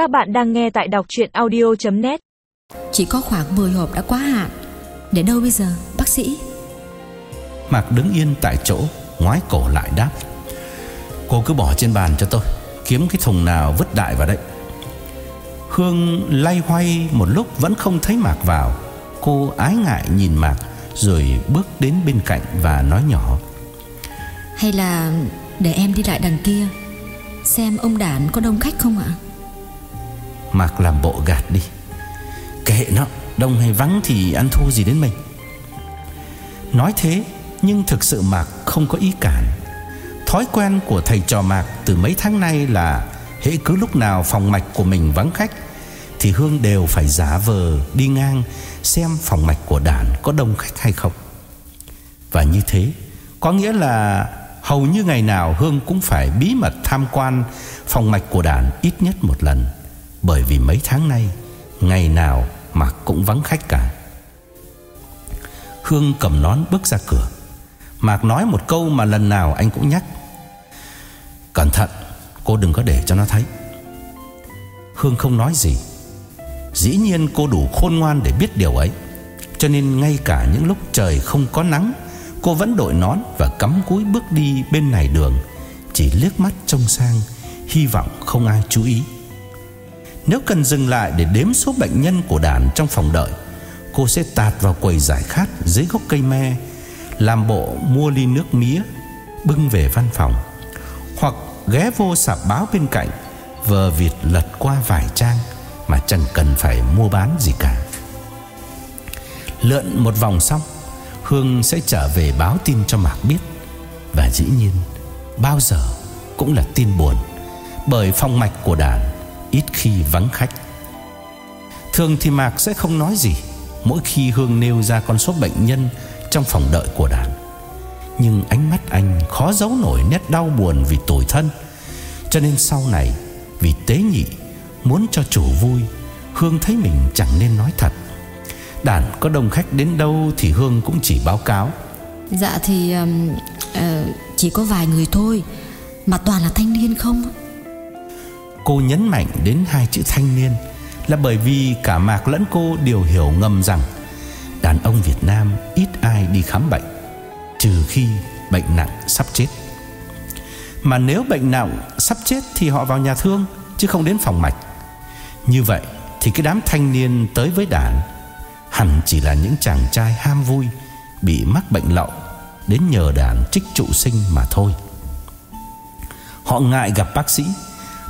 Các bạn đang nghe tại đọc chuyện audio.net Chỉ có khoảng 10 hộp đã quá hạn. Để đâu bây giờ bác sĩ? Mạc đứng yên tại chỗ Ngoái cổ lại đáp. Cô cứ bỏ trên bàn cho tôi Kiếm cái thùng nào vứt đại vào đây Hương lay hoay một lúc vẫn không thấy Mạc vào. Cô ái ngại nhìn Mạc Rồi bước đến bên cạnh và nói nhỏ. Hay là để em đi lại đằng kia Xem ông đàn có đông khách không ạ Mạc làm bộ gạt đi. Kệ nó Đông hay vắng thì ăn thua gì đến mình. Nói thế, Nhưng thực sự Mạc không có ý cản. Thói quen của thầy trò Mạc Từ mấy tháng nay là Hễ cứ lúc nào phòng mạch của mình vắng khách, Thì Hương đều phải giả vờ Đi ngang xem phòng mạch của đàn Có đông khách hay không. Và như thế, Có nghĩa là Hầu như ngày nào Hương cũng phải bí mật tham quan Phòng mạch của đàn ít nhất một lần. Bởi vì mấy tháng nay, Ngày nào mà cũng vắng khách cả. Hương cầm nón bước ra cửa. Mạc nói một câu mà lần nào anh cũng nhắc. Cẩn thận, Cô đừng có để cho nó thấy. Hương không nói gì. Dĩ nhiên cô đủ khôn ngoan để biết điều ấy. Cho nên ngay cả những lúc trời không có nắng, Cô vẫn đội nón và cắm cúi bước đi bên này đường, Chỉ liếc mắt trông sang, Hy vọng không ai chú ý. Nếu cần dừng lại để đếm số bệnh nhân của đàn trong phòng đợi, Cô sẽ tạt vào quầy giải khát dưới gốc cây me, Làm bộ mua ly nước mía, Bưng về văn phòng, Hoặc ghé vô sạp báo bên cạnh, Vờ việt lật qua vài trang Mà chẳng cần phải mua bán gì cả. Lượn một vòng xong Hương sẽ trở về báo tin cho Mạc biết. Và dĩ nhiên, Bao giờ cũng là tin buồn, Bởi phong mạch của đàn Ít khi vắng khách. Thường thì Mạc sẽ không nói gì Mỗi khi Hương nêu ra con số bệnh nhân Trong phòng đợi của đàn. Nhưng ánh mắt anh khó giấu nổi nét đau buồn vì tủi thân. Cho nên sau này Vì tế nhị Muốn cho chủ vui Hương thấy mình chẳng nên nói thật. Đàn có đông khách đến đâu Thì Hương cũng chỉ báo cáo. Dạ thì um, uh, Chỉ có vài người thôi Mà toàn là thanh niên không? Cô nhấn mạnh đến hai chữ thanh niên Là bởi vì cả Mạc lẫn cô đều hiểu ngầm rằng Đàn ông Việt Nam ít ai đi khám bệnh, Trừ khi bệnh nặng sắp chết. Mà nếu bệnh nặng sắp chết Thì họ vào nhà thương, Chứ không đến phòng mạch. Như vậy thì cái đám thanh niên tới với đàn Hẳn chỉ là những chàng trai ham vui, Bị mắc bệnh lậu, Đến nhờ đàn trích trụ sinh mà thôi. Họ ngại gặp bác sĩ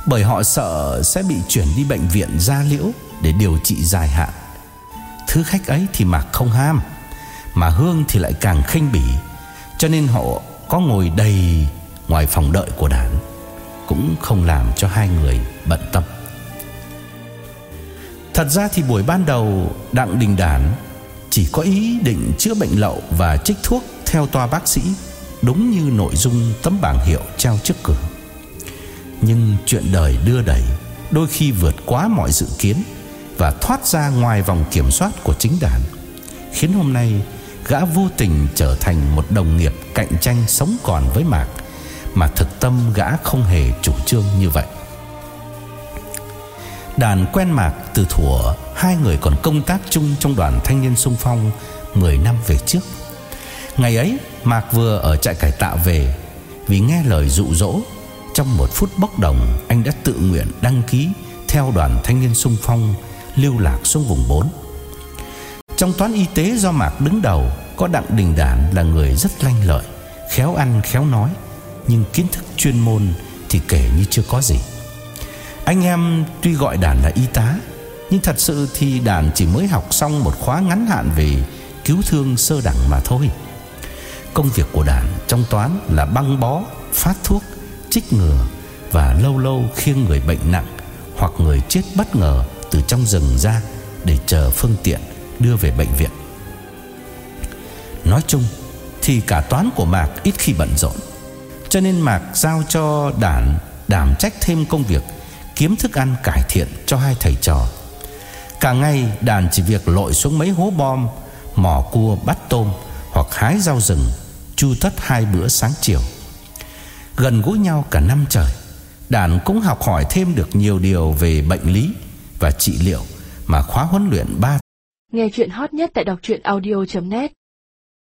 bởi họ sợ sẽ bị chuyển đi bệnh viện gia liễu Để điều trị dài hạn. Thứ khách ấy thì Mạc không ham, Mà Hương thì lại càng khinh bỉ, Cho nên họ có ngồi đầy ngoài phòng đợi của đảng Cũng không làm cho hai người bận tâm. Thật ra thì buổi ban đầu, Đặng Đình Đản Chỉ có ý định chữa bệnh lậu Và trích thuốc theo toa bác sĩ, Đúng như nội dung tấm bảng hiệu treo trước cửa. Nhưng chuyện đời đưa đẩy, Đôi khi vượt quá mọi dự kiến Và thoát ra ngoài vòng kiểm soát của chính đàn, Khiến hôm nay Gã vô tình trở thành một đồng nghiệp Cạnh tranh sống còn với Mạc, Mà thực tâm gã không hề chủ trương như vậy. Đàn quen Mạc từ thuở Hai người còn công tác chung trong đoàn thanh niên sung phong 10 năm về trước. Ngày ấy, Mạc vừa ở trại cải tạo về, Vì nghe lời dụ dỗ trong một phút bốc đồng Anh đã tự nguyện đăng ký Theo đoàn thanh niên sung phong Lưu lạc xuống vùng 4 Trong toán y tế do Mạc đứng đầu Có Đặng Đình Đản là người rất lanh lợi Khéo ăn khéo nói Nhưng kiến thức chuyên môn Thì kể như chưa có gì. Anh em tuy gọi đản là y tá Nhưng thật sự thì đản chỉ mới học xong một khóa ngắn hạn về cứu thương sơ đẳng mà thôi. Công việc của đản trong toán là băng bó, phát thuốc, trích ngừa Và lâu lâu khiêng người bệnh nặng hoặc người chết bất ngờ từ trong rừng ra Để chờ phương tiện đưa về bệnh viện Nói chung thì cả toán của Mạc ít khi bận rộn Cho nên Mạc giao cho đàn đảm trách thêm công việc kiếm thức ăn cải thiện cho hai thầy trò. Cả ngày đàn chỉ việc lội xuống mấy hố bom, mò cua bắt tôm hoặc hái rau rừng, chu tất hai bữa sáng chiều. Gần gũi nhau cả năm trời, Đàn cũng học hỏi thêm được nhiều điều về bệnh lý và trị liệu mà khóa huấn luyện 3 Nghe chuyện hot nhất tại đọc audio.net